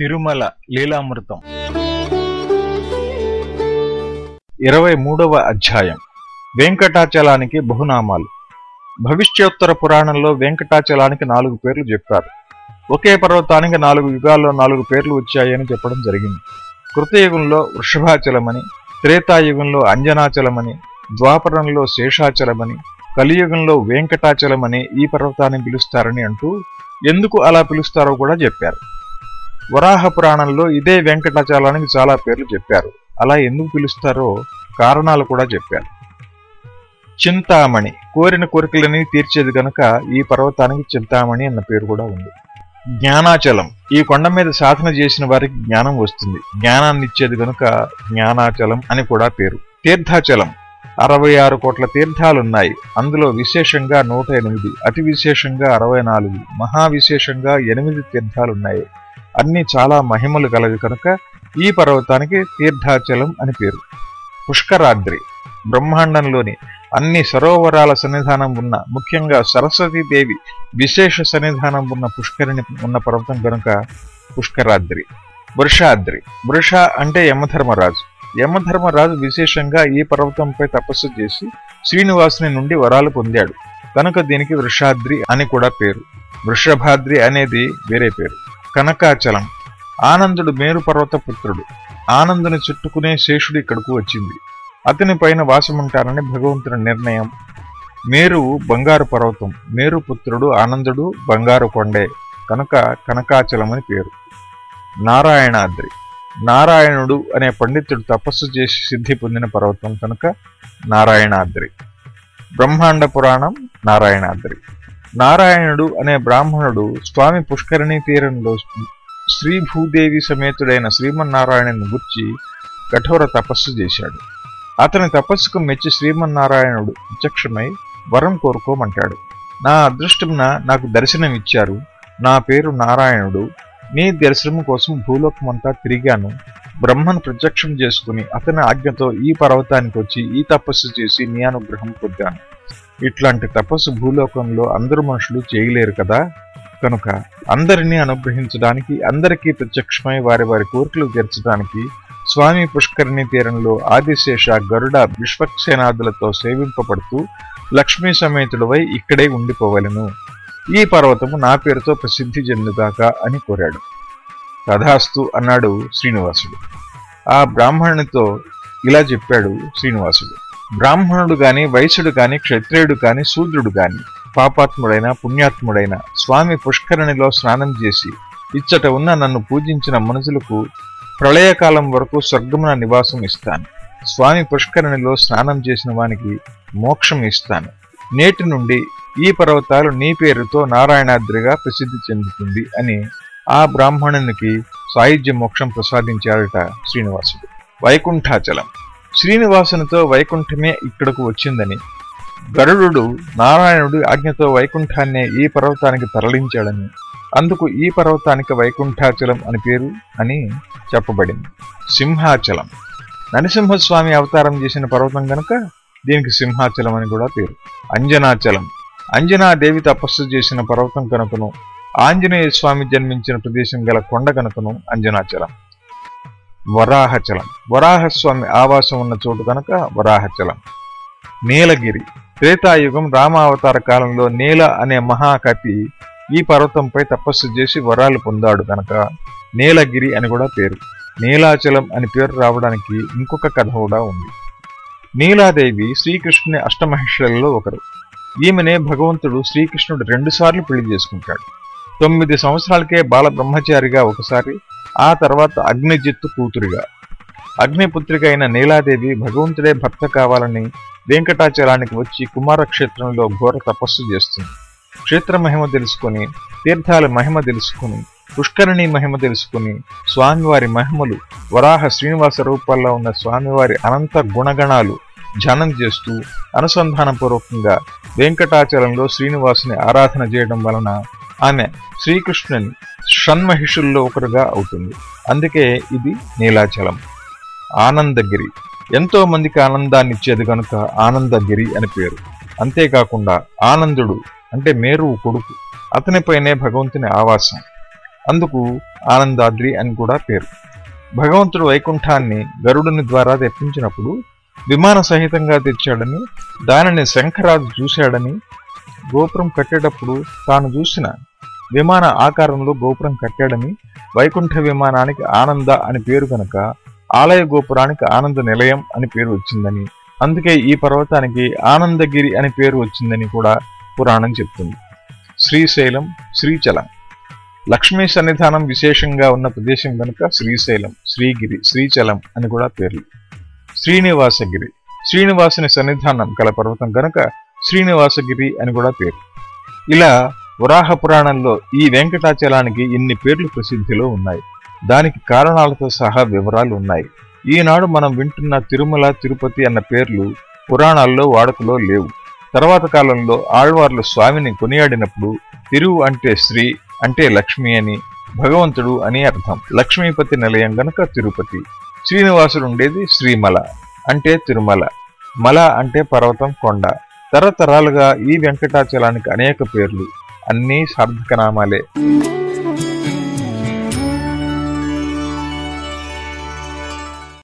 తిరుమల లీలామృతం. ఇరవై మూడవ అధ్యాయం. వెంకటాచలానికి బహునామాలు. భవిష్యోత్తర పురాణంలో వెంకటాచలానికి నాలుగు పేర్లు చెప్పారు. ఒకే పర్వతానికి నాలుగు యుగాల్లో నాలుగు పేర్లు వచ్చాయని చెప్పడం జరిగింది. కృతయుగంలో వృషభాచలమని త్రేతాయుగంలో అంజనాచలమని ద్వాపరంలో శేషాచలమని కలియుగంలో వెంకటాచలమని ఈ పర్వతాన్ని పిలుస్తారని అంటూ ఎందుకు అలా పిలుస్తారో కూడా చెప్పారు. వరాహ పురాణంలో ఇదే వెంకటాచలానికి చాలా పేర్లు చెప్పారు. అలా ఎందుకు పిలుస్తారో కారణాలు కూడా చెప్పారు. చింతామణి కోరిన కోరికలని తీర్చేది గనక ఈ పర్వతానికి చింతామణి అన్న పేరు కూడా ఉంది. జ్ఞానాచలం ఈ కొండ మీద సాధన చేసిన వారికి జ్ఞానం వస్తుంది. జ్ఞానాన్ని ఇచ్చేది గనుక జ్ఞానాచలం అని కూడా పేరు. తీర్థాచలం అరవై ఆరు కోట్ల తీర్థాలున్నాయి. అందులో విశేషంగా నూట ఎనిమిది అతి విశేషంగా అరవై నాలుగు మహా విశేషంగా ఎనిమిది తీర్థాలున్నాయి. అన్ని చాలా మహిమలు కలవి కనుక ఈ పర్వతానికి తీర్థాచలం అని పేరు. పుష్కరాద్రి బ్రహ్మాండంలోని అన్ని సరోవరాల సన్నిధానం ఉన్న ముఖ్యంగా సరస్వతీదేవి విశేష సన్నిధానం ఉన్న పుష్కరిణి ఉన్న పర్వతం కనుక పుష్కరాద్రి. వృషాద్రి వృష అంటే యమధర్మరాజు. యమధర్మరాజు విశేషంగా ఈ పర్వతంపై తపస్సు చేసి శ్రీనివాసుని నుండి వరాలు పొందాడు. కనుక దీనికి వృషాద్రి అని కూడా పేరు. వృషభాద్రి అనేది వేరే పేరు. కనకాచలం. ఆనందుడు మేరు పర్వత పుత్రుడు. ఆనందుని చుట్టుకునే శేషుడు ఇక్కడకు వచ్చింది. అతని పైన వాసముంటారని భగవంతుని నిర్ణయం. మేరు బంగారు పర్వతం. మేరు పుత్రుడు ఆనందుడు బంగారు కొండే. కనుక కనకాచలం అని పేరు. నారాయణాద్రి. నారాయణుడు అనే పండితుడు తపస్సు చేసి సిద్ధి పొందిన పర్వతం కనుక నారాయణాద్రి. బ్రహ్మాండ పురాణం నారాయణాద్రి. నారాయణుడు అనే బ్రాహ్మణుడు స్వామి పుష్కరిణీ తీరంలో శ్రీ భూదేవి సమేతుడైన శ్రీమన్నారాయణను గుర్చి కఠోర తపస్సు చేశాడు. అతని తపస్సుకు మెచ్చి శ్రీమన్నారాయణుడు ప్రత్యక్షమై వరం కోరుకోమంటాడు. నా అదృష్టంన నాకు దర్శనం ఇచ్చారు నా పేరు నారాయణుడు. నీ దర్శనం కోసం భూలోకమంతా తిరిగాను. బ్రహ్మను ప్రత్యక్షం చేసుకుని అతని ఆజ్ఞతో ఈ పర్వతానికి వచ్చి ఈ తపస్సు చేసి నీ అనుగ్రహం పొందాను. ఇట్లాంటి తపస్సు భూలోకంలో అందరు మనుషులు చేయలేరు కదా? కనుక అందరినీ అనుగ్రహించడానికి అందరికీ ప్రత్యక్షమై వారి వారి కోరికలు తీర్చడానికి స్వామి పుష్కరిణి తీరంలో ఆదిశేష గరుడ విశ్వక్సేనాదులతో సేవింపబడుతూ లక్ష్మీ సమేతుడవై ఇక్కడే ఉండిపోవలను. ఈ పర్వతము నా పేరుతో ప్రసిద్ధి చెందుగాక అని కోరాడు. తథాస్తు అన్నాడు శ్రీనివాసుడు. ఆ బ్రాహ్మణునితో ఇలా చెప్పాడు శ్రీనివాసుడు. బ్రాహ్మణుడు గాని వైశ్యుడు గాని క్షత్రియుడు గాని శూద్రుడు గాని పాపాత్ముడైన పుణ్యాత్ముడైన స్వామి పుష్కరిణిలో స్నానం చేసి ఇచ్చట ఉన్న నన్ను పూజించిన మనుషులకు ప్రళయకాలం వరకు స్వర్గమున నివాసం ఇస్తాను. స్వామి పుష్కరిణిలో స్నానం చేసిన వానికి మోక్షం ఇస్తాను. నేటి నుండి ఈ పర్వతాలు నీ పేరుతో నారాయణాద్రిగా ప్రసిద్ధి చెందుతుంది అని ఆ బ్రాహ్మణునికి సాయుధ్య మోక్షం ప్రసాదించాడట శ్రీనివాసుడు. వైకుంఠాచలం. శ్రీనివాసునితో వైకుంఠమే ఇక్కడకు వచ్చిందని. గరుడు నారాయణుడు ఆజ్ఞతో వైకుంఠాన్నే ఈ పర్వతానికి తరలించాడని. అందుకు ఈ పర్వతానికి వైకుంఠాచలం అని పేరు అని చెప్పబడింది. సింహాచలం. నరసింహస్వామి అవతారం చేసిన పర్వతం గనుక దీనికి సింహాచలం అని కూడా పేరు. అంజనాచలం. అంజనాదేవి తపస్సు చేసిన పర్వతం కనుకను ఆంజనేయ స్వామి జన్మించిన ప్రదేశం గల కొండ కనుకను అంజనాచలం. వరాహచలం. వరాహస్వామి ఆవాసం ఉన్న చోటు కనుక వరాహచలం. నీలగిరి. త్రేతాయుగం రామావతార కాలంలో నీల అనే మహాకతి ఈ పర్వతంపై తపస్సు చేసి వరాలు పొందాడు కనుక నీలగిరి అని కూడా పేరు. నీలాచలం అని పేరు రావడానికి ఇంకొక కథ కూడా ఉంది. నీలాదేవి శ్రీకృష్ణుని అష్టమహిషులలో ఒకరు. ఈమెనే భగవంతుడు శ్రీకృష్ణుడు రెండుసార్లు పెళ్ళి చేసుకుంటాడు. తొమ్మిది సంవత్సరాలకే బాల బ్రహ్మచారిగా ఒకసారి ఆ తర్వాత అగ్నిజిత్తు కూతురిగా. అగ్నిపుత్రిక అయిన నీలాదేవి భగవంతుడే భర్త కావాలని వెంకటాచలానికి వచ్చి కుమారక్షేత్రంలో ఘోర తపస్సు చేస్తుంది. క్షేత్ర మహిమ తెలుసుకుని తీర్థాల మహిమ తెలుసుకుని పుష్కరిణి మహిమ తెలుసుకుని స్వామివారి మహిమలు వరాహ శ్రీనివాస రూపాల్లో ఉన్న స్వామివారి అనంత గుణగణాలు ధ్యానం చేస్తూ అనుసంధానపూర్వకంగా వెంకటాచలంలో శ్రీనివాసుని ఆరాధన చేయడం వలన ఆమె శ్రీకృష్ణుని షణ్మహిషుల్లో ఒకరుగా అవుతుంది. అందుకే ఇది నీలాచలం. ఆనందగిరి. ఎంతో మందికి ఆనందాన్నిచ్చేది కనుక ఆనందగిరి అని పేరు. అంతేకాకుండా ఆనందుడు అంటే మేరు కొడుకు. అతనిపైనే భగవంతుని ఆవాసం. అందుకు ఆనందాద్రి అని కూడా పేరు. భగవంతుడు వైకుంఠాన్ని గరుడుని ద్వారా తెప్పించినప్పుడు విమాన సహితంగా తెచ్చాడని దానిని శంఖరాజు చూశాడని గోపురం కట్టేటప్పుడు తాను చూసిన విమాన ఆకారంలో గోపురం కట్టాడని వైకుంఠ విమానానికి ఆనంద అని పేరు కనుక ఆలయ గోపురానికి ఆనంద నిలయం అని పేరు వచ్చిందని అందుకే ఈ పర్వతానికి ఆనందగిరి అని పేరు వచ్చిందని కూడా పురాణం చెప్తుంది. శ్రీశైలం శ్రీచలం. లక్ష్మీ సన్నిధానం విశేషంగా ఉన్న ప్రదేశం కనుక శ్రీశైలం శ్రీగిరి శ్రీచలం అని కూడా పేర్లు. శ్రీనివాసగిరి. శ్రీనివాసుని సన్నిధానం కల పర్వతం కనుక శ్రీనివాసగిరి అని కూడా పేరు. ఇలా వరాహ పురాణంలో ఈ వెంకటాచలానికి ఇన్ని పేర్లు ప్రసిద్ధిలో ఉన్నాయి. దానికి కారణాలతో సహా వివరాలు ఉన్నాయి. ఈనాడు మనం వింటున్న తిరుమల తిరుపతి అన్న పేర్లు పురాణాల్లో వాడుకలో లేవు. తర్వాత కాలంలో ఆళ్వార్లు స్వామిని కొనియాడినప్పుడు తిరువు అంటే శ్రీ అంటే లక్ష్మి అని భగవంతుడు అని అర్థం. లక్ష్మీపతి నిలయం గనక తిరుపతి. శ్రీనివాసుడు ఉండేది శ్రీమల అంటే తిరుమల. మల అంటే పర్వతం కొండ. తరతరాలుగా ఈ వెంకటాచలానికి అనేక పేర్లు. అన్నీ సార్థకనామాలే.